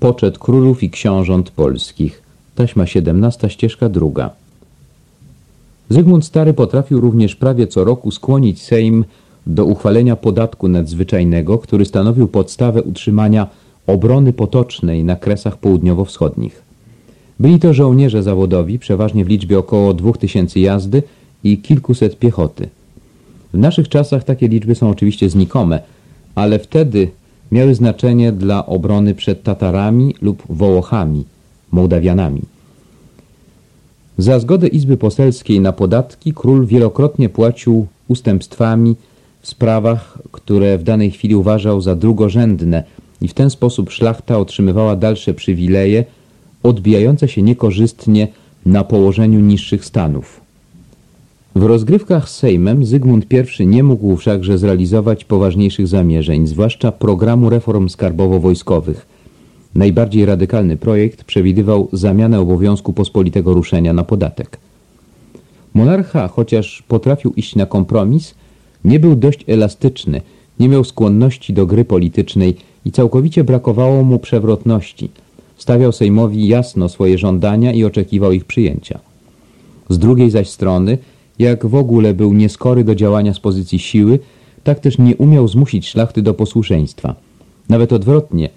Poczet królów i książąt polskich. Taśma 17, ścieżka druga. Zygmunt Stary potrafił również prawie co roku skłonić Sejm do uchwalenia podatku nadzwyczajnego, który stanowił podstawę utrzymania obrony potocznej na kresach południowo-wschodnich. Byli to żołnierze zawodowi, przeważnie w liczbie około 2000 jazdy i kilkuset piechoty. W naszych czasach takie liczby są oczywiście znikome, ale wtedy miały znaczenie dla obrony przed Tatarami lub Wołochami, Mołdawianami. Za zgodę Izby Poselskiej na podatki król wielokrotnie płacił ustępstwami w sprawach, które w danej chwili uważał za drugorzędne i w ten sposób szlachta otrzymywała dalsze przywileje odbijające się niekorzystnie na położeniu niższych stanów. W rozgrywkach z Sejmem Zygmunt I nie mógł wszakże zrealizować poważniejszych zamierzeń, zwłaszcza programu reform skarbowo-wojskowych. Najbardziej radykalny projekt przewidywał zamianę obowiązku pospolitego ruszenia na podatek. Monarcha, chociaż potrafił iść na kompromis, nie był dość elastyczny, nie miał skłonności do gry politycznej i całkowicie brakowało mu przewrotności. Stawiał Sejmowi jasno swoje żądania i oczekiwał ich przyjęcia. Z drugiej zaś strony jak w ogóle był nieskory do działania z pozycji siły, tak też nie umiał zmusić szlachty do posłuszeństwa. Nawet odwrotnie,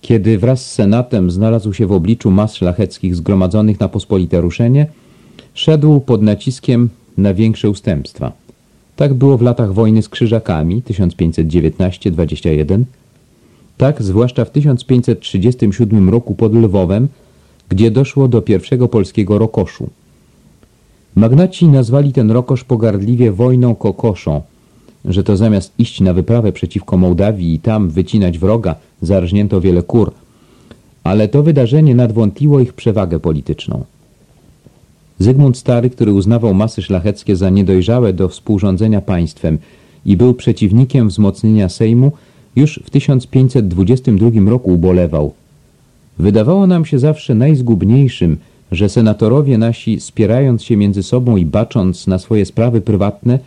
kiedy wraz z senatem znalazł się w obliczu mas szlacheckich zgromadzonych na pospolite ruszenie, szedł pod naciskiem na większe ustępstwa. Tak było w latach wojny z Krzyżakami 1519-21, tak zwłaszcza w 1537 roku pod Lwowem, gdzie doszło do pierwszego polskiego rokoszu. Magnaci nazwali ten rokosz pogardliwie wojną kokoszą, że to zamiast iść na wyprawę przeciwko Mołdawii i tam wycinać wroga, zarżnięto wiele kur. Ale to wydarzenie nadwątliło ich przewagę polityczną. Zygmunt Stary, który uznawał masy szlacheckie za niedojrzałe do współrządzenia państwem i był przeciwnikiem wzmocnienia Sejmu, już w 1522 roku ubolewał. Wydawało nam się zawsze najzgubniejszym, że senatorowie nasi, spierając się między sobą i bacząc na swoje sprawy prywatne,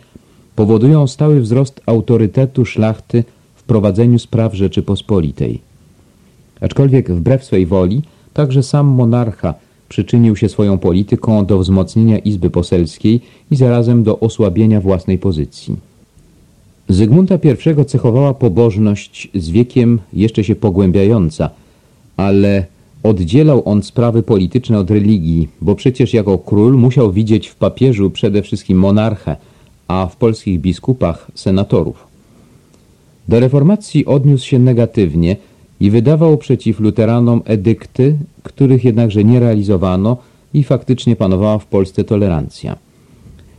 powodują stały wzrost autorytetu szlachty w prowadzeniu spraw Rzeczypospolitej. Aczkolwiek wbrew swej woli, także sam monarcha przyczynił się swoją polityką do wzmocnienia Izby Poselskiej i zarazem do osłabienia własnej pozycji. Zygmunta I cechowała pobożność z wiekiem jeszcze się pogłębiająca, ale Oddzielał on sprawy polityczne od religii, bo przecież jako król musiał widzieć w papieżu przede wszystkim monarchę, a w polskich biskupach senatorów. Do reformacji odniósł się negatywnie i wydawał przeciw luteranom edykty, których jednakże nie realizowano i faktycznie panowała w Polsce tolerancja.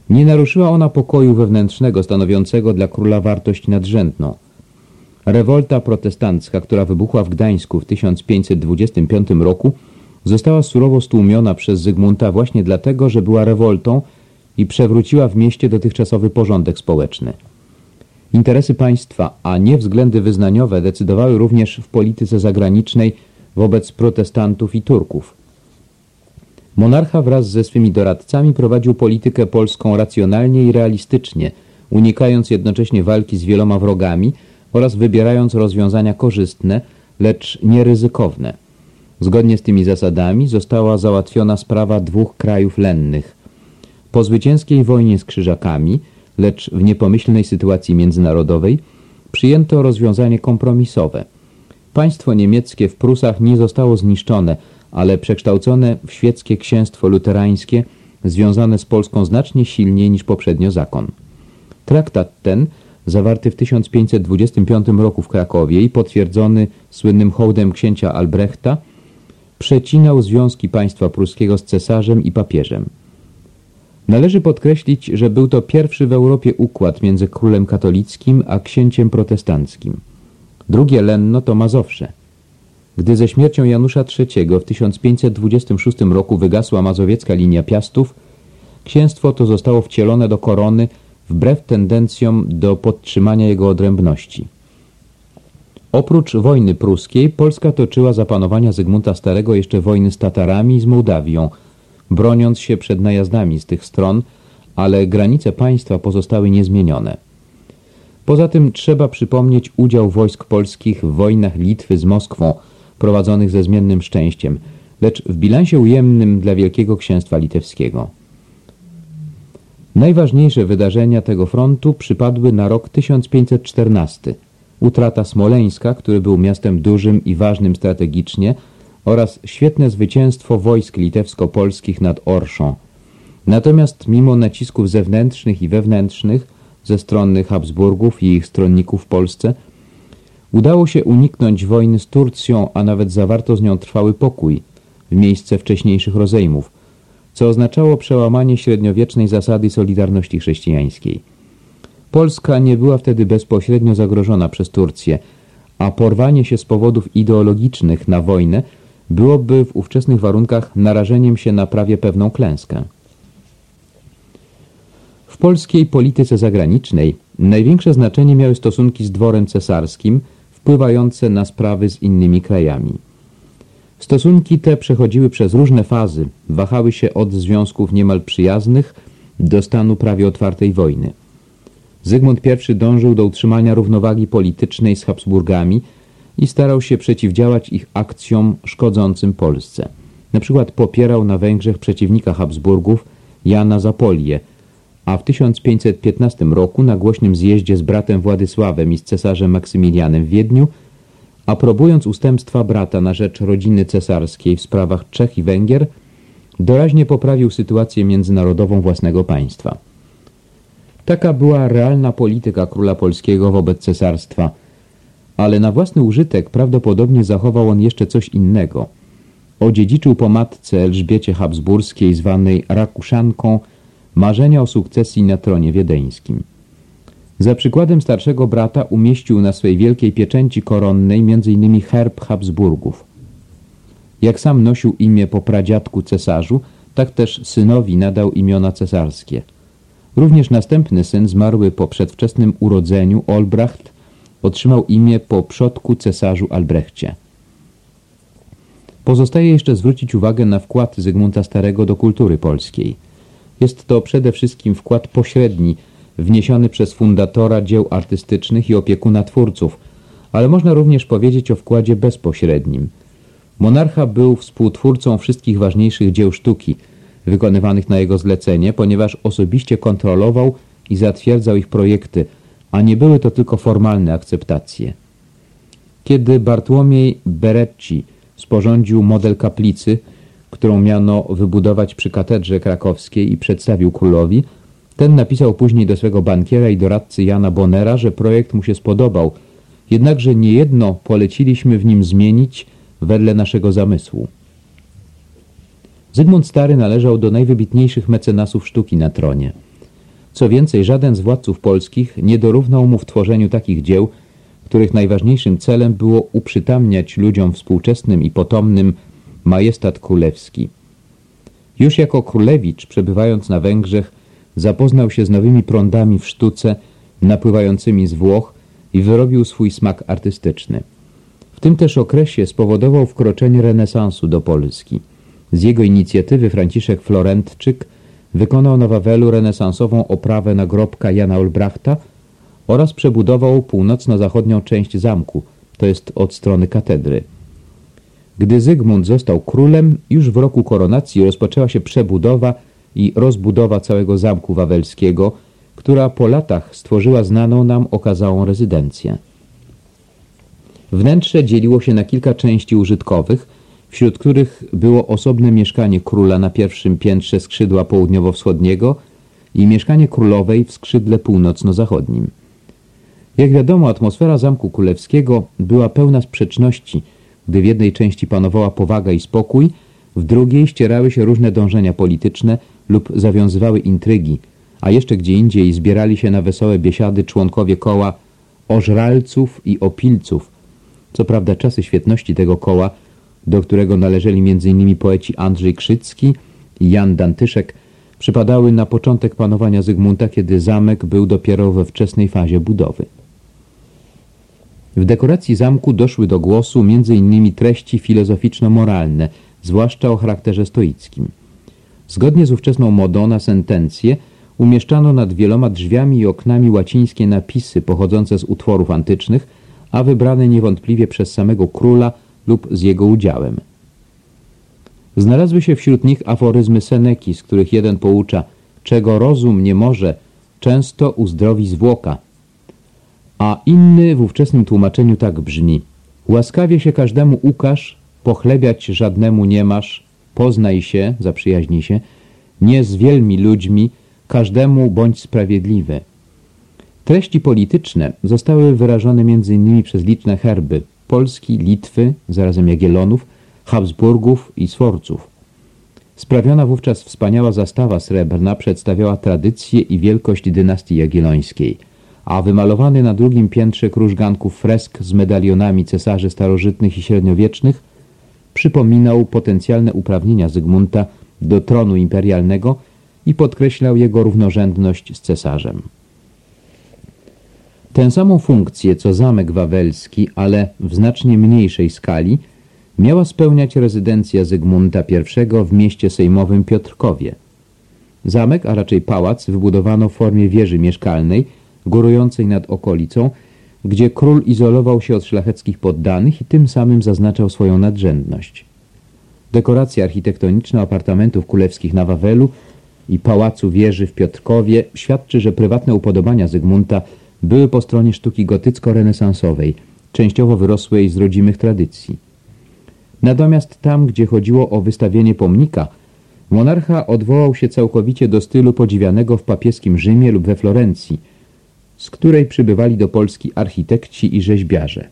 Nie naruszyła ona pokoju wewnętrznego stanowiącego dla króla wartość nadrzędną. Rewolta protestancka, która wybuchła w Gdańsku w 1525 roku, została surowo stłumiona przez Zygmunta właśnie dlatego, że była rewoltą i przewróciła w mieście dotychczasowy porządek społeczny. Interesy państwa, a nie względy wyznaniowe decydowały również w polityce zagranicznej wobec protestantów i Turków. Monarcha wraz ze swymi doradcami prowadził politykę polską racjonalnie i realistycznie, unikając jednocześnie walki z wieloma wrogami, oraz wybierając rozwiązania korzystne, lecz nieryzykowne. Zgodnie z tymi zasadami została załatwiona sprawa dwóch krajów lennych. Po zwycięskiej wojnie z Krzyżakami, lecz w niepomyślnej sytuacji międzynarodowej, przyjęto rozwiązanie kompromisowe. Państwo niemieckie w Prusach nie zostało zniszczone, ale przekształcone w świeckie księstwo luterańskie, związane z Polską znacznie silniej niż poprzednio zakon. Traktat ten zawarty w 1525 roku w Krakowie i potwierdzony słynnym hołdem księcia Albrechta, przecinał związki państwa pruskiego z cesarzem i papieżem. Należy podkreślić, że był to pierwszy w Europie układ między królem katolickim a księciem protestanckim. Drugie lenno to Mazowsze. Gdy ze śmiercią Janusza III w 1526 roku wygasła mazowiecka linia Piastów, księstwo to zostało wcielone do korony wbrew tendencjom do podtrzymania jego odrębności. Oprócz wojny pruskiej, Polska toczyła za panowania Zygmunta Starego jeszcze wojny z Tatarami i z Mołdawią, broniąc się przed najazdami z tych stron, ale granice państwa pozostały niezmienione. Poza tym trzeba przypomnieć udział wojsk polskich w wojnach Litwy z Moskwą, prowadzonych ze zmiennym szczęściem, lecz w bilansie ujemnym dla Wielkiego Księstwa Litewskiego. Najważniejsze wydarzenia tego frontu przypadły na rok 1514. Utrata Smoleńska, który był miastem dużym i ważnym strategicznie, oraz świetne zwycięstwo wojsk litewsko-polskich nad Orszą. Natomiast mimo nacisków zewnętrznych i wewnętrznych ze strony Habsburgów i ich stronników w Polsce, udało się uniknąć wojny z Turcją, a nawet zawarto z nią trwały pokój w miejsce wcześniejszych rozejmów, co oznaczało przełamanie średniowiecznej zasady solidarności chrześcijańskiej. Polska nie była wtedy bezpośrednio zagrożona przez Turcję, a porwanie się z powodów ideologicznych na wojnę byłoby w ówczesnych warunkach narażeniem się na prawie pewną klęskę. W polskiej polityce zagranicznej największe znaczenie miały stosunki z dworem cesarskim, wpływające na sprawy z innymi krajami. Stosunki te przechodziły przez różne fazy, wahały się od związków niemal przyjaznych do stanu prawie otwartej wojny. Zygmunt I dążył do utrzymania równowagi politycznej z Habsburgami i starał się przeciwdziałać ich akcjom szkodzącym Polsce. Na przykład popierał na Węgrzech przeciwnika Habsburgów Jana Zapolię, a w 1515 roku na głośnym zjeździe z bratem Władysławem i z cesarzem Maksymilianem w Wiedniu, aprobując ustępstwa brata na rzecz rodziny cesarskiej w sprawach Czech i Węgier, doraźnie poprawił sytuację międzynarodową własnego państwa. Taka była realna polityka króla polskiego wobec cesarstwa, ale na własny użytek prawdopodobnie zachował on jeszcze coś innego. Odziedziczył po matce Elżbiecie Habsburskiej, zwanej Rakuszanką, marzenia o sukcesji na tronie wiedeńskim. Za przykładem starszego brata umieścił na swej wielkiej pieczęci koronnej m.in. herb Habsburgów. Jak sam nosił imię po pradziadku cesarzu, tak też synowi nadał imiona cesarskie. Również następny syn, zmarły po przedwczesnym urodzeniu, Olbracht, otrzymał imię po przodku cesarzu Albrechcie. Pozostaje jeszcze zwrócić uwagę na wkład Zygmunta Starego do kultury polskiej. Jest to przede wszystkim wkład pośredni, wniesiony przez fundatora dzieł artystycznych i opiekuna twórców, ale można również powiedzieć o wkładzie bezpośrednim. Monarcha był współtwórcą wszystkich ważniejszych dzieł sztuki, wykonywanych na jego zlecenie, ponieważ osobiście kontrolował i zatwierdzał ich projekty, a nie były to tylko formalne akceptacje. Kiedy Bartłomiej Berecci sporządził model kaplicy, którą miano wybudować przy katedrze krakowskiej i przedstawił królowi, ten napisał później do swego bankiera i doradcy Jana Bonera, że projekt mu się spodobał, jednakże niejedno poleciliśmy w nim zmienić wedle naszego zamysłu. Zygmunt Stary należał do najwybitniejszych mecenasów sztuki na tronie. Co więcej, żaden z władców polskich nie dorównał mu w tworzeniu takich dzieł, których najważniejszym celem było uprzytamniać ludziom współczesnym i potomnym majestat królewski. Już jako królewicz, przebywając na Węgrzech, zapoznał się z nowymi prądami w sztuce napływającymi z Włoch i wyrobił swój smak artystyczny. W tym też okresie spowodował wkroczenie renesansu do Polski. Z jego inicjatywy Franciszek Florentczyk wykonał na Wawelu renesansową oprawę nagrobka Jana Olbrachta oraz przebudował północno-zachodnią część zamku, to jest od strony katedry. Gdy Zygmunt został królem, już w roku koronacji rozpoczęła się przebudowa i rozbudowa całego zamku wawelskiego, która po latach stworzyła znaną nam okazałą rezydencję. Wnętrze dzieliło się na kilka części użytkowych, wśród których było osobne mieszkanie króla na pierwszym piętrze skrzydła południowo-wschodniego i mieszkanie królowej w skrzydle północno-zachodnim. Jak wiadomo, atmosfera Zamku Królewskiego była pełna sprzeczności, gdy w jednej części panowała powaga i spokój, w drugiej ścierały się różne dążenia polityczne lub zawiązywały intrygi, a jeszcze gdzie indziej zbierali się na wesołe biesiady członkowie koła ożralców i opilców. Co prawda czasy świetności tego koła do którego należeli m.in. poeci Andrzej Krzycki i Jan Dantyszek, przypadały na początek panowania Zygmunta, kiedy zamek był dopiero we wczesnej fazie budowy. W dekoracji zamku doszły do głosu m.in. treści filozoficzno-moralne, zwłaszcza o charakterze stoickim. Zgodnie z ówczesną modą na sentencję umieszczano nad wieloma drzwiami i oknami łacińskie napisy pochodzące z utworów antycznych, a wybrane niewątpliwie przez samego króla lub z jego udziałem. Znalazły się wśród nich aforyzmy Seneki, z których jeden poucza, czego rozum nie może, często uzdrowi zwłoka. A inny w ówczesnym tłumaczeniu tak brzmi. Łaskawie się każdemu ukaż, pochlebiać żadnemu nie masz, poznaj się, zaprzyjaźnij się, nie z wielmi ludźmi, każdemu bądź sprawiedliwy. Treści polityczne zostały wyrażone m.in. przez liczne herby Polski, Litwy, zarazem Jagiellonów, Habsburgów i Sforców. Sprawiona wówczas wspaniała zastawa srebrna przedstawiała tradycję i wielkość dynastii jagiellońskiej, a wymalowany na drugim piętrze krużganków fresk z medalionami cesarzy starożytnych i średniowiecznych przypominał potencjalne uprawnienia Zygmunta do tronu imperialnego i podkreślał jego równorzędność z cesarzem. Tę samą funkcję co zamek wawelski, ale w znacznie mniejszej skali, miała spełniać rezydencja Zygmunta I w mieście sejmowym Piotrkowie. Zamek, a raczej pałac, wybudowano w formie wieży mieszkalnej, górującej nad okolicą, gdzie król izolował się od szlacheckich poddanych i tym samym zaznaczał swoją nadrzędność. Dekoracja architektoniczna apartamentów królewskich na Wawelu i pałacu wieży w Piotrkowie świadczy, że prywatne upodobania Zygmunta były po stronie sztuki gotycko-renesansowej, częściowo wyrosłej z rodzimych tradycji. Natomiast tam, gdzie chodziło o wystawienie pomnika, monarcha odwołał się całkowicie do stylu podziwianego w papieskim Rzymie lub we Florencji, z której przybywali do Polski architekci i rzeźbiarze.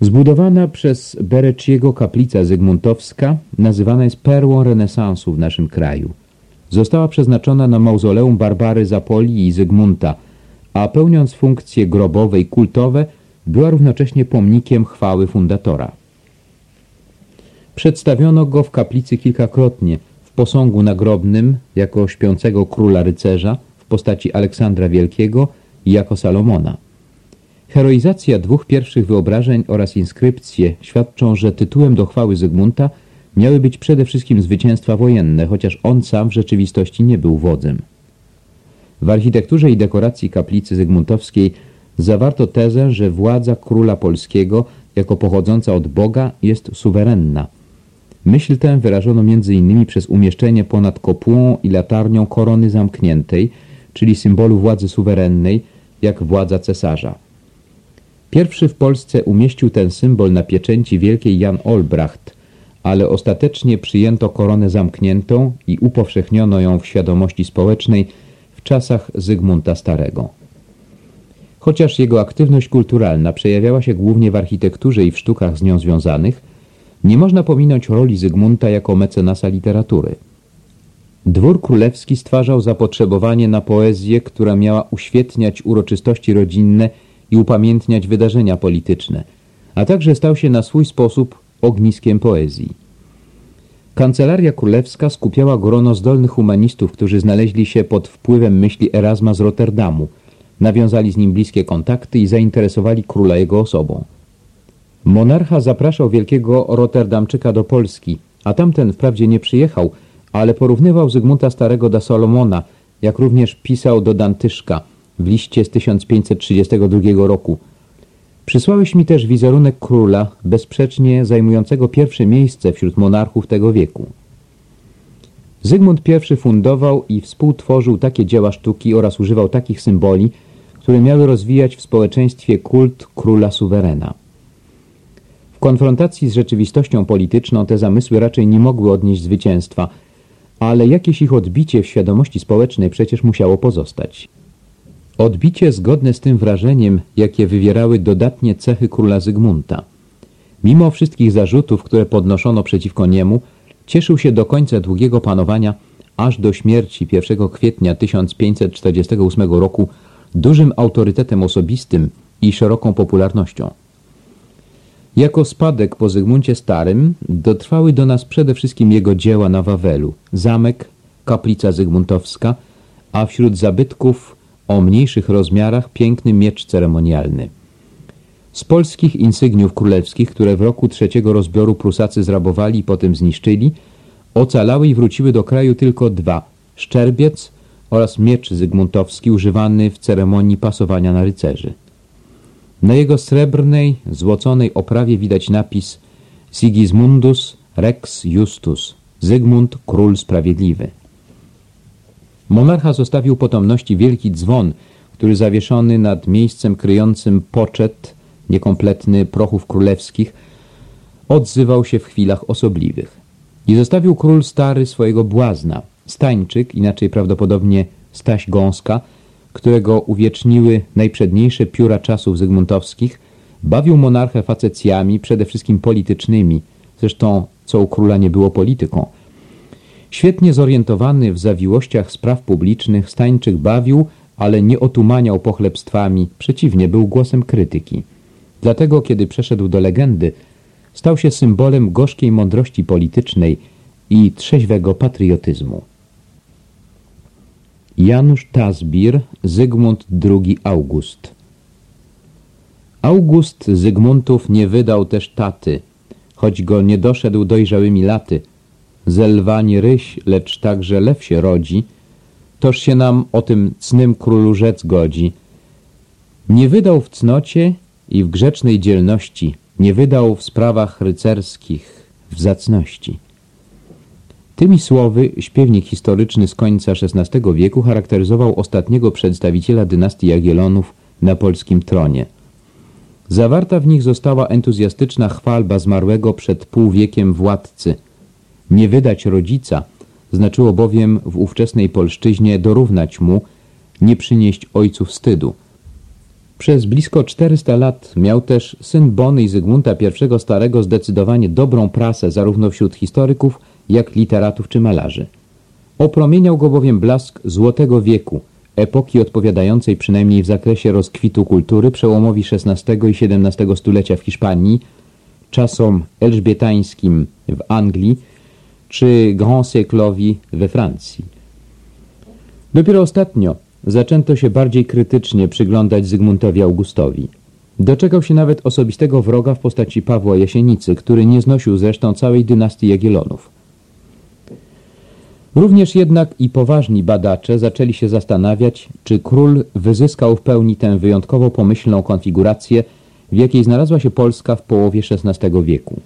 Zbudowana przez Berecciego kaplica zygmuntowska nazywana jest perłą renesansu w naszym kraju. Została przeznaczona na mauzoleum Barbary Zapoli i Zygmunta, a pełniąc funkcje grobowe i kultowe była równocześnie pomnikiem chwały fundatora. Przedstawiono go w kaplicy kilkakrotnie, w posągu nagrobnym jako śpiącego króla rycerza, w postaci Aleksandra Wielkiego i jako Salomona. Heroizacja dwóch pierwszych wyobrażeń oraz inskrypcje świadczą, że tytułem do chwały Zygmunta miały być przede wszystkim zwycięstwa wojenne, chociaż on sam w rzeczywistości nie był wodzem. W architekturze i dekoracji kaplicy zygmuntowskiej zawarto tezę, że władza króla polskiego jako pochodząca od Boga jest suwerenna. Myśl tę wyrażono m.in. przez umieszczenie ponad kopułą i latarnią korony zamkniętej, czyli symbolu władzy suwerennej, jak władza cesarza. Pierwszy w Polsce umieścił ten symbol na pieczęci wielkiej Jan Olbracht, ale ostatecznie przyjęto koronę zamkniętą i upowszechniono ją w świadomości społecznej w czasach Zygmunta Starego. Chociaż jego aktywność kulturalna przejawiała się głównie w architekturze i w sztukach z nią związanych, nie można pominąć roli Zygmunta jako mecenasa literatury. Dwór królewski stwarzał zapotrzebowanie na poezję, która miała uświetniać uroczystości rodzinne i upamiętniać wydarzenia polityczne, a także stał się na swój sposób ogniskiem poezji. Kancelaria Królewska skupiała grono zdolnych humanistów, którzy znaleźli się pod wpływem myśli Erasma z Rotterdamu, nawiązali z nim bliskie kontakty i zainteresowali króla jego osobą. Monarcha zapraszał wielkiego Rotterdamczyka do Polski, a tamten wprawdzie nie przyjechał, ale porównywał Zygmunta Starego do Salomona, jak również pisał do Dantyszka w liście z 1532 roku – Przysłałeś mi też wizerunek króla, bezsprzecznie zajmującego pierwsze miejsce wśród monarchów tego wieku. Zygmunt I fundował i współtworzył takie dzieła sztuki oraz używał takich symboli, które miały rozwijać w społeczeństwie kult króla suwerena. W konfrontacji z rzeczywistością polityczną te zamysły raczej nie mogły odnieść zwycięstwa, ale jakieś ich odbicie w świadomości społecznej przecież musiało pozostać. Odbicie zgodne z tym wrażeniem, jakie wywierały dodatnie cechy króla Zygmunta. Mimo wszystkich zarzutów, które podnoszono przeciwko niemu, cieszył się do końca długiego panowania, aż do śmierci 1 kwietnia 1548 roku dużym autorytetem osobistym i szeroką popularnością. Jako spadek po Zygmuncie Starym dotrwały do nas przede wszystkim jego dzieła na Wawelu, zamek, kaplica zygmuntowska, a wśród zabytków o mniejszych rozmiarach piękny miecz ceremonialny. Z polskich insygniów królewskich, które w roku trzeciego rozbioru Prusacy zrabowali i potem zniszczyli, ocalały i wróciły do kraju tylko dwa – szczerbiec oraz miecz zygmuntowski używany w ceremonii pasowania na rycerzy. Na jego srebrnej, złoconej oprawie widać napis Sigismundus Rex Justus, Zygmunt Król Sprawiedliwy. Monarcha zostawił potomności wielki dzwon, który zawieszony nad miejscem kryjącym poczet, niekompletny prochów królewskich, odzywał się w chwilach osobliwych. I zostawił król stary swojego błazna, Stańczyk, inaczej prawdopodobnie Staś Gąska, którego uwieczniły najprzedniejsze pióra czasów zygmuntowskich, bawił monarchę facecjami, przede wszystkim politycznymi, zresztą co u króla nie było polityką. Świetnie zorientowany w zawiłościach spraw publicznych, Stańczyk bawił, ale nie otumaniał pochlebstwami, przeciwnie, był głosem krytyki. Dlatego, kiedy przeszedł do legendy, stał się symbolem gorzkiej mądrości politycznej i trzeźwego patriotyzmu. Janusz Tazbir, Zygmunt II August August Zygmuntów nie wydał też taty, choć go nie doszedł dojrzałymi laty. Ze lwa nie ryś, lecz także lew się rodzi, toż się nam o tym cnym królu rzec godzi. Nie wydał w cnocie i w grzecznej dzielności, nie wydał w sprawach rycerskich, w zacności. Tymi słowy śpiewnik historyczny z końca XVI wieku charakteryzował ostatniego przedstawiciela dynastii Jagiellonów na polskim tronie. Zawarta w nich została entuzjastyczna chwalba zmarłego przed pół wiekiem władcy. Nie wydać rodzica znaczyło bowiem w ówczesnej polszczyźnie dorównać mu, nie przynieść ojcu wstydu. Przez blisko 400 lat miał też syn Bony i Zygmunta I Starego zdecydowanie dobrą prasę zarówno wśród historyków, jak literatów czy malarzy. Opromieniał go bowiem blask złotego wieku, epoki odpowiadającej przynajmniej w zakresie rozkwitu kultury przełomowi XVI i XVII stulecia w Hiszpanii, czasom elżbietańskim w Anglii czy Grand Siècle'owi we Francji. Dopiero ostatnio zaczęto się bardziej krytycznie przyglądać Zygmuntowi Augustowi. Doczekał się nawet osobistego wroga w postaci Pawła Jasienicy, który nie znosił zresztą całej dynastii Jagiellonów. Również jednak i poważni badacze zaczęli się zastanawiać, czy król wyzyskał w pełni tę wyjątkowo pomyślną konfigurację, w jakiej znalazła się Polska w połowie XVI wieku.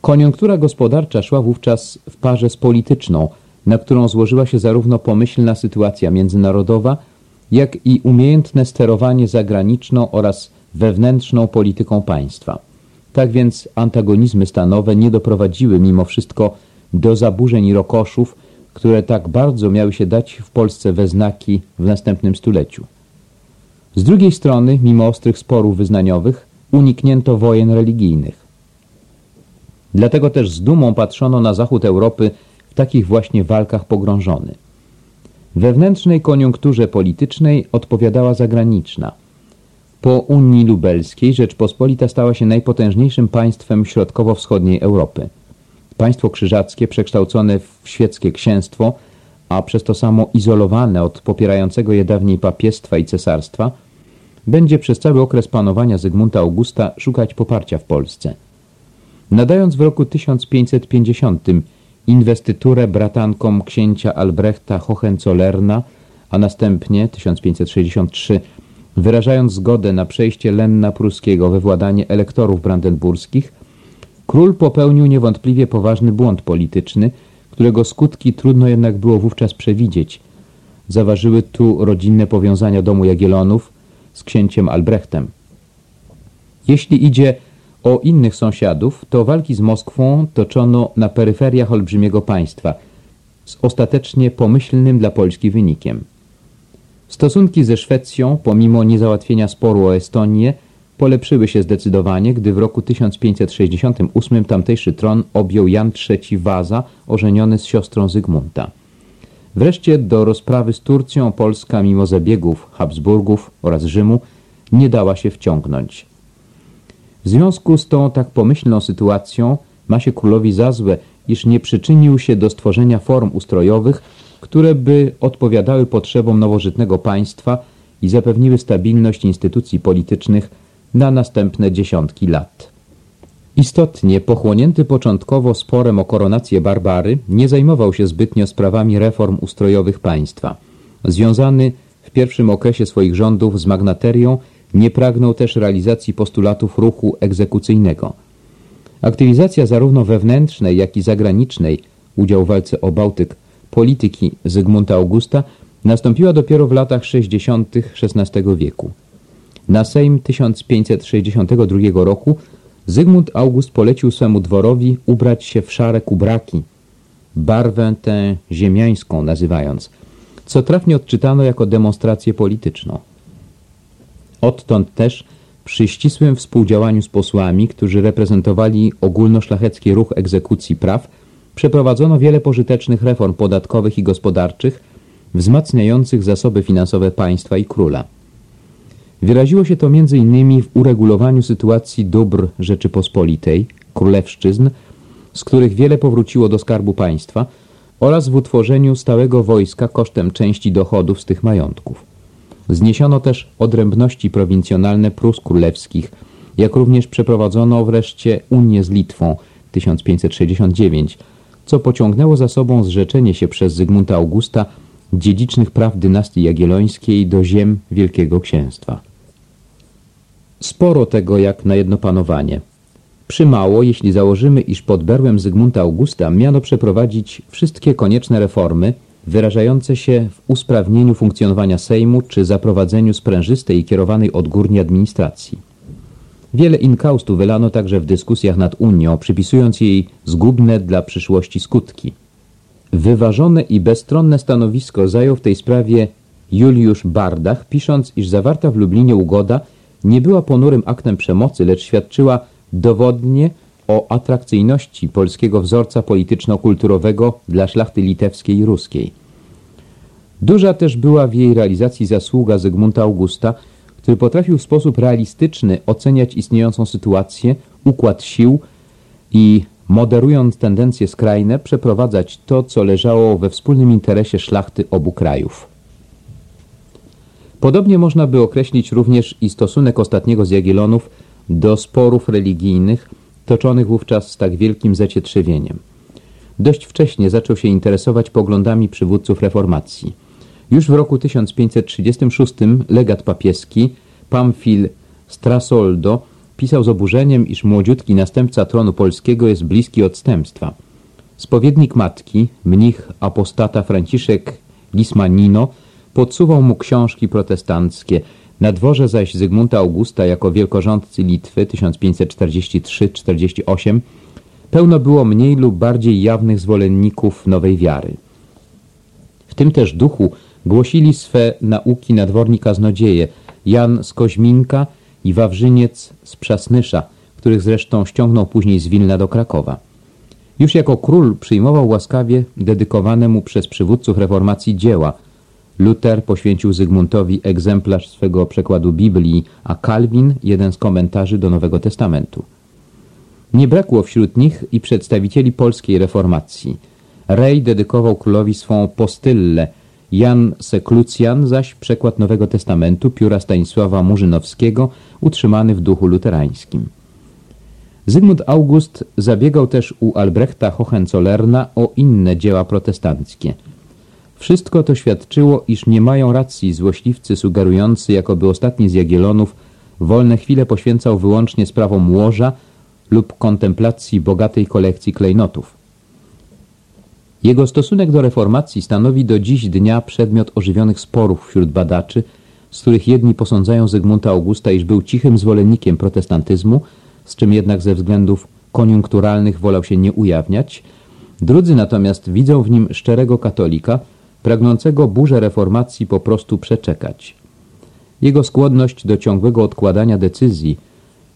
Koniunktura gospodarcza szła wówczas w parze z polityczną, na którą złożyła się zarówno pomyślna sytuacja międzynarodowa, jak i umiejętne sterowanie zagraniczną oraz wewnętrzną polityką państwa. Tak więc antagonizmy stanowe nie doprowadziły mimo wszystko do zaburzeń i rokoszów, które tak bardzo miały się dać w Polsce we znaki w następnym stuleciu. Z drugiej strony, mimo ostrych sporów wyznaniowych, uniknięto wojen religijnych. Dlatego też z dumą patrzono na zachód Europy w takich właśnie walkach pogrążony. Wewnętrznej koniunkturze politycznej odpowiadała zagraniczna. Po Unii Lubelskiej Rzeczpospolita stała się najpotężniejszym państwem środkowo-wschodniej Europy. Państwo krzyżackie przekształcone w świeckie księstwo, a przez to samo izolowane od popierającego je dawniej papiestwa i cesarstwa, będzie przez cały okres panowania Zygmunta Augusta szukać poparcia w Polsce. Nadając w roku 1550 inwestyturę bratankom księcia Albrechta Hohenzollerna, a następnie 1563 wyrażając zgodę na przejście Lenna Pruskiego we władanie elektorów brandenburskich, Król popełnił niewątpliwie poważny błąd polityczny, którego skutki trudno jednak było wówczas przewidzieć. Zaważyły tu rodzinne powiązania domu Jagiellonów z księciem Albrechtem. Jeśli idzie o innych sąsiadów, to walki z Moskwą toczono na peryferiach olbrzymiego państwa, z ostatecznie pomyślnym dla Polski wynikiem. Stosunki ze Szwecją, pomimo niezałatwienia sporu o Estonię, polepszyły się zdecydowanie, gdy w roku 1568 tamtejszy tron objął Jan III Waza, ożeniony z siostrą Zygmunta. Wreszcie do rozprawy z Turcją Polska mimo zabiegów Habsburgów oraz Rzymu nie dała się wciągnąć. W związku z tą tak pomyślną sytuacją ma się królowi za złe, iż nie przyczynił się do stworzenia form ustrojowych, które by odpowiadały potrzebom nowożytnego państwa i zapewniły stabilność instytucji politycznych na następne dziesiątki lat. Istotnie pochłonięty początkowo sporem o koronację Barbary nie zajmował się zbytnio sprawami reform ustrojowych państwa. Związany w pierwszym okresie swoich rządów z magnaterią Nie pragnął też realizacji postulatów ruchu egzekucyjnego. Aktywizacja zarówno wewnętrznej, jak i zagranicznej, udział w walce o Bałtyk, polityki Zygmunta Augusta nastąpiła dopiero w latach 60. XVI wieku. Na Sejm 1562 roku Zygmunt August polecił swemu dworowi ubrać się w szare kubraki, barwę tę ziemiańską nazywając, co trafnie odczytano jako demonstrację polityczną. Odtąd też przy ścisłym współdziałaniu z posłami, którzy reprezentowali ogólnoszlachecki ruch egzekucji praw, przeprowadzono wiele pożytecznych reform podatkowych i gospodarczych, wzmacniających zasoby finansowe państwa i króla. Wyraziło się to m.in. w uregulowaniu sytuacji dóbr Rzeczypospolitej, królewszczyzn, z których wiele powróciło do skarbu państwa, oraz w utworzeniu stałego wojska kosztem części dochodów z tych majątków. Zniesiono też odrębności prowincjonalne Prus Królewskich, jak również przeprowadzono wreszcie Unię z Litwą 1569, co pociągnęło za sobą zrzeczenie się przez Zygmunta Augusta dziedzicznych praw dynastii jagiellońskiej do ziem Wielkiego Księstwa. Sporo tego jak na jedno panowanie. Przymało, jeśli założymy, iż pod berłem Zygmunta Augusta miano przeprowadzić wszystkie konieczne reformy wyrażające się w usprawnieniu funkcjonowania Sejmu czy zaprowadzeniu sprężystej i kierowanej odgórnie administracji. Wiele inkaustów wylano także w dyskusjach nad Unią, przypisując jej zgubne dla przyszłości skutki. Wyważone i bezstronne stanowisko zajął w tej sprawie Juliusz Bardach, pisząc, iż zawarta w Lublinie ugoda nie była ponurym aktem przemocy, lecz świadczyła dowodnie o atrakcyjności polskiego wzorca polityczno-kulturowego dla szlachty litewskiej i ruskiej. Duża też była w jej realizacji zasługa Zygmunta Augusta, który potrafił w sposób realistyczny oceniać istniejącą sytuację, układ sił i moderując tendencje skrajne, przeprowadzać to, co leżało we wspólnym interesie szlachty obu krajów. Podobnie można by określić również i stosunek ostatniego z Jagiellonów do sporów religijnych, toczonych wówczas z tak wielkim zacietrzewieniem. Dość wcześnie zaczął się interesować poglądami przywódców reformacji. Już w roku 1536 legat papieski Pamfil Strasoldo pisał z oburzeniem, iż młodziutki następca tronu polskiego jest bliski odstępstwa. Spowiednik matki, mnich apostata Franciszek Gismanino podsuwał mu książki protestanckie, na dworze zaś Zygmunta Augusta jako wielkorządcy Litwy 1543-48 pełno było mniej lub bardziej jawnych zwolenników nowej wiary. W tym też duchu głosili swe nauki nadworni kaznodzieje Jan z Koźminka i Wawrzyniec z Przasnysza, których zresztą ściągnął później z Wilna do Krakowa. Już jako król przyjmował łaskawie dedykowane mu przez przywódców reformacji dzieła – Luther poświęcił Zygmuntowi egzemplarz swego przekładu Biblii, a Kalwin jeden z komentarzy do Nowego Testamentu. Nie brakło wśród nich i przedstawicieli polskiej reformacji. Rej dedykował królowi swą postyllę, Jan Seklucjan zaś przekład Nowego Testamentu pióra Stanisława Murzynowskiego utrzymany w duchu luterańskim. Zygmunt August zabiegał też u Albrechta Hohenzollerna o inne dzieła protestanckie – wszystko to świadczyło, iż nie mają racji złośliwcy sugerujący, jakoby ostatni z Jagielonów wolne chwile poświęcał wyłącznie sprawom łoża lub kontemplacji bogatej kolekcji klejnotów. Jego stosunek do reformacji stanowi do dziś dnia przedmiot ożywionych sporów wśród badaczy, z których jedni posądzają Zygmunta Augusta, iż był cichym zwolennikiem protestantyzmu, z czym jednak ze względów koniunkturalnych wolał się nie ujawniać, drudzy natomiast widzą w nim szczerego katolika, pragnącego burzę reformacji po prostu przeczekać. Jego skłonność do ciągłego odkładania decyzji,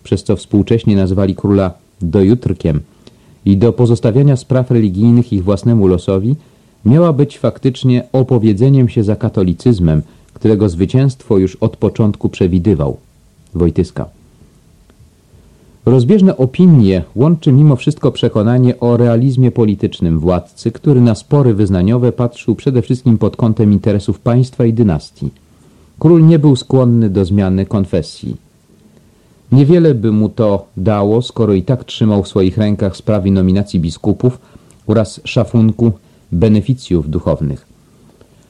przez co współcześnie nazwali króla dojutrkiem, i do pozostawiania spraw religijnych ich własnemu losowi, miała być faktycznie opowiedzeniem się za katolicyzmem, którego zwycięstwo już od początku przewidywał. Wojtyska. Rozbieżne opinie łączy mimo wszystko przekonanie o realizmie politycznym władcy, który na spory wyznaniowe patrzył przede wszystkim pod kątem interesów państwa i dynastii. Król nie był skłonny do zmiany konfesji. Niewiele by mu to dało, skoro i tak trzymał w swoich rękach sprawy nominacji biskupów oraz szafunku beneficjów duchownych.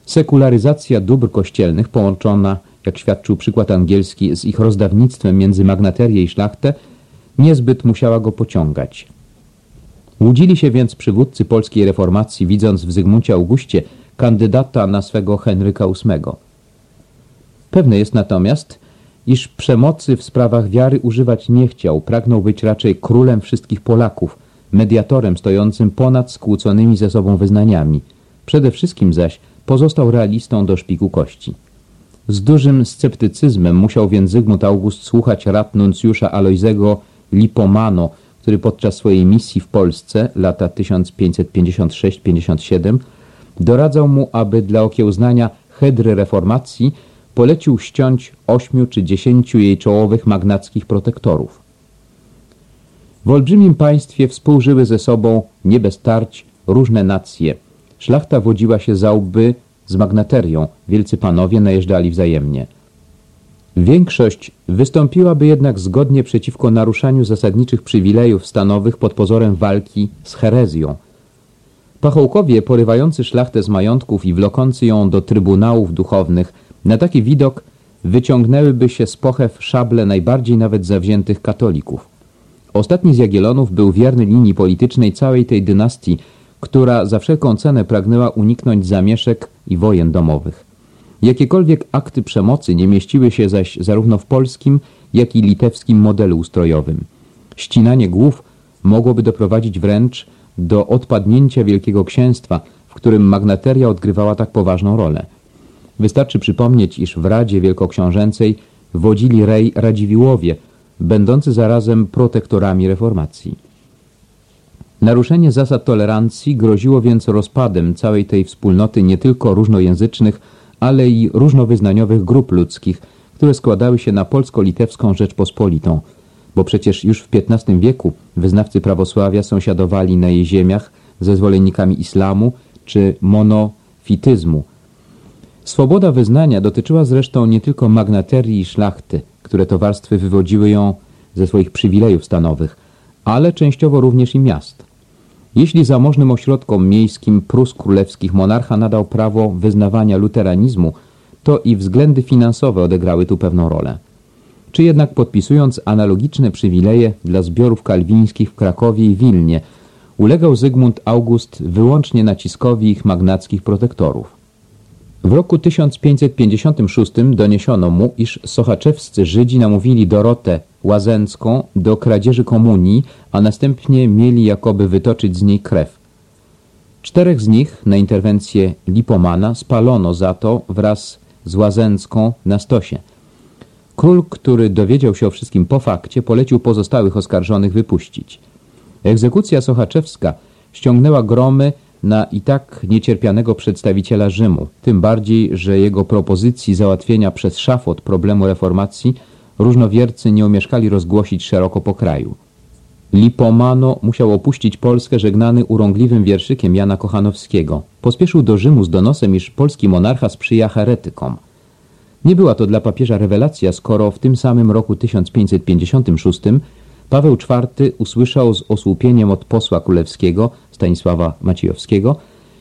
Sekularyzacja dóbr kościelnych połączona jak świadczył przykład angielski z ich rozdawnictwem między magnaterię i szlachtę, niezbyt musiała go pociągać. Łudzili się więc przywódcy polskiej reformacji, widząc w Zygmuncie Augustie kandydata na swego Henryka VIII. Pewne jest natomiast, iż przemocy w sprawach wiary używać nie chciał, pragnął być raczej królem wszystkich Polaków, mediatorem stojącym ponad skłóconymi ze sobą wyznaniami. Przede wszystkim zaś pozostał realistą do szpiku kości. Z dużym sceptycyzmem musiał więc Zygmunt August słuchać rad nuncjusza Alojzego Lipomano, który podczas swojej misji w Polsce lata 1556-57 doradzał mu, aby dla okiełznania hedry reformacji polecił ściąć ośmiu czy dziesięciu jej czołowych magnackich protektorów. W olbrzymim państwie współżyły ze sobą, nie bez tarć, różne nacje. Szlachta wodziła się za łby z magnaterią, wielcy panowie najeżdżali wzajemnie. Większość wystąpiłaby jednak zgodnie przeciwko naruszaniu zasadniczych przywilejów stanowych pod pozorem walki z herezją. Pachołkowie porywający szlachtę z majątków i wlokący ją do trybunałów duchownych na taki widok wyciągnęłyby się z pochew szable najbardziej nawet zawziętych katolików. Ostatni z Jagielonów był wierny linii politycznej całej tej dynastii, która za wszelką cenę pragnęła uniknąć zamieszek i wojen domowych. Jakiekolwiek akty przemocy nie mieściły się zaś zarówno w polskim, jak i litewskim modelu ustrojowym. Ścinanie głów mogłoby doprowadzić wręcz do odpadnięcia Wielkiego Księstwa, w którym magnateria odgrywała tak poważną rolę. Wystarczy przypomnieć, iż w Radzie Wielkoksiążęcej wodzili rej Radziwiłowie, będący zarazem protektorami reformacji. Naruszenie zasad tolerancji groziło więc rozpadem całej tej wspólnoty nie tylko różnojęzycznych, ale i różnowyznaniowych grup ludzkich, które składały się na polsko-litewską Rzeczpospolitą, bo przecież już w XV wieku wyznawcy prawosławia sąsiadowali na jej ziemiach ze zwolennikami islamu czy monofityzmu. Swoboda wyznania dotyczyła zresztą nie tylko magnaterii i szlachty, które to warstwy wywodziły ją ze swoich przywilejów stanowych, ale częściowo również i miast. Jeśli zamożnym ośrodkom miejskim Prus Królewskich monarcha nadał prawo wyznawania luteranizmu, to i względy finansowe odegrały tu pewną rolę. Czy jednak podpisując analogiczne przywileje dla zbiorów kalwińskich w Krakowie i Wilnie, ulegał Zygmunt August wyłącznie naciskowi ich magnackich protektorów. W roku 1556 doniesiono mu, iż sochaczewscy Żydzi namówili Dorotę Łazęcką do kradzieży komunii, a następnie mieli jakoby wytoczyć z niej krew. Czterech z nich na interwencję Lipomana spalono za to wraz z Łazęcką na stosie. Król, który dowiedział się o wszystkim po fakcie, polecił pozostałych oskarżonych wypuścić. Egzekucja sochaczewska ściągnęła gromy na i tak niecierpianego przedstawiciela Rzymu, tym bardziej, że jego propozycji załatwienia przez szafot problemu reformacji różnowiercy nie omieszkali rozgłosić szeroko po kraju. Lipomano musiał opuścić Polskę żegnany urągliwym wierszykiem Jana Kochanowskiego. Pospieszył do Rzymu z donosem, iż polski monarcha sprzyja heretykom. Nie była to dla papieża rewelacja, skoro w tym samym roku 1556 Paweł IV usłyszał z osłupieniem od posła królewskiego Stanisława Maciejowskiego,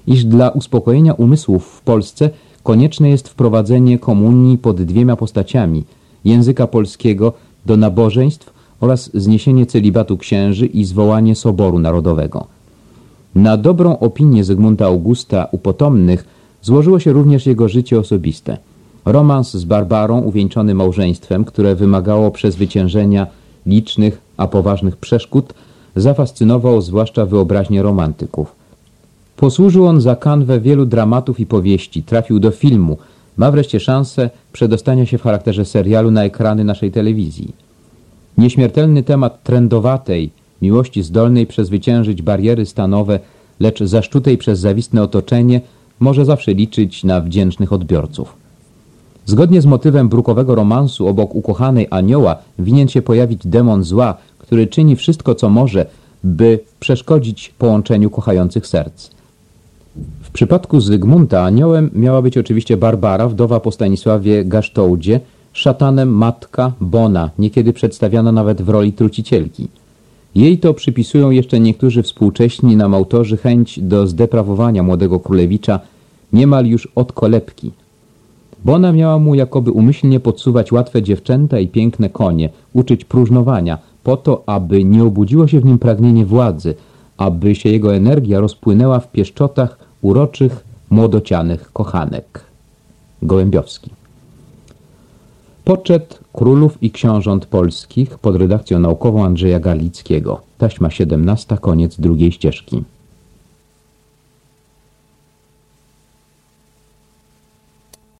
iż dla uspokojenia umysłów w Polsce konieczne jest wprowadzenie komunii pod dwiema postaciami języka polskiego do nabożeństw oraz zniesienie celibatu księży i zwołanie Soboru Narodowego. Na dobrą opinię Zygmunta Augusta u potomnych złożyło się również jego życie osobiste. Romans z Barbarą uwieńczony małżeństwem, które wymagało przezwyciężenia licznych, a poważnych przeszkód, zafascynował zwłaszcza wyobraźnię romantyków. Posłużył on za kanwę wielu dramatów i powieści, trafił do filmu, ma wreszcie szansę przedostania się w charakterze serialu na ekrany naszej telewizji. Nieśmiertelny temat trendowatej, miłości zdolnej przezwyciężyć bariery stanowe, lecz zaszczutej przez zawistne otoczenie, może zawsze liczyć na wdzięcznych odbiorców. Zgodnie z motywem brukowego romansu obok ukochanej anioła winien się pojawić demon zła, który czyni wszystko, co może, by przeszkodzić połączeniu kochających serc. W przypadku Zygmunta aniołem miała być oczywiście Barbara, wdowa po Stanisławie Gasztołdzie, szatanem matka Bona, niekiedy przedstawiana nawet w roli trucicielki. Jej to przypisują jeszcze niektórzy współcześni nam autorzy chęć do zdeprawowania młodego królewicza niemal już od kolebki. Bo ona miała mu jakoby umyślnie podsuwać łatwe dziewczęta i piękne konie, uczyć próżnowania, po to, aby nie obudziło się w nim pragnienie władzy, aby się jego energia rozpłynęła w pieszczotach uroczych, młodocianych kochanek. Gołębiowski. Poczet królów i książąt polskich pod redakcją naukową Andrzeja Garlickiego. Taśma 17, koniec drugiej ścieżki.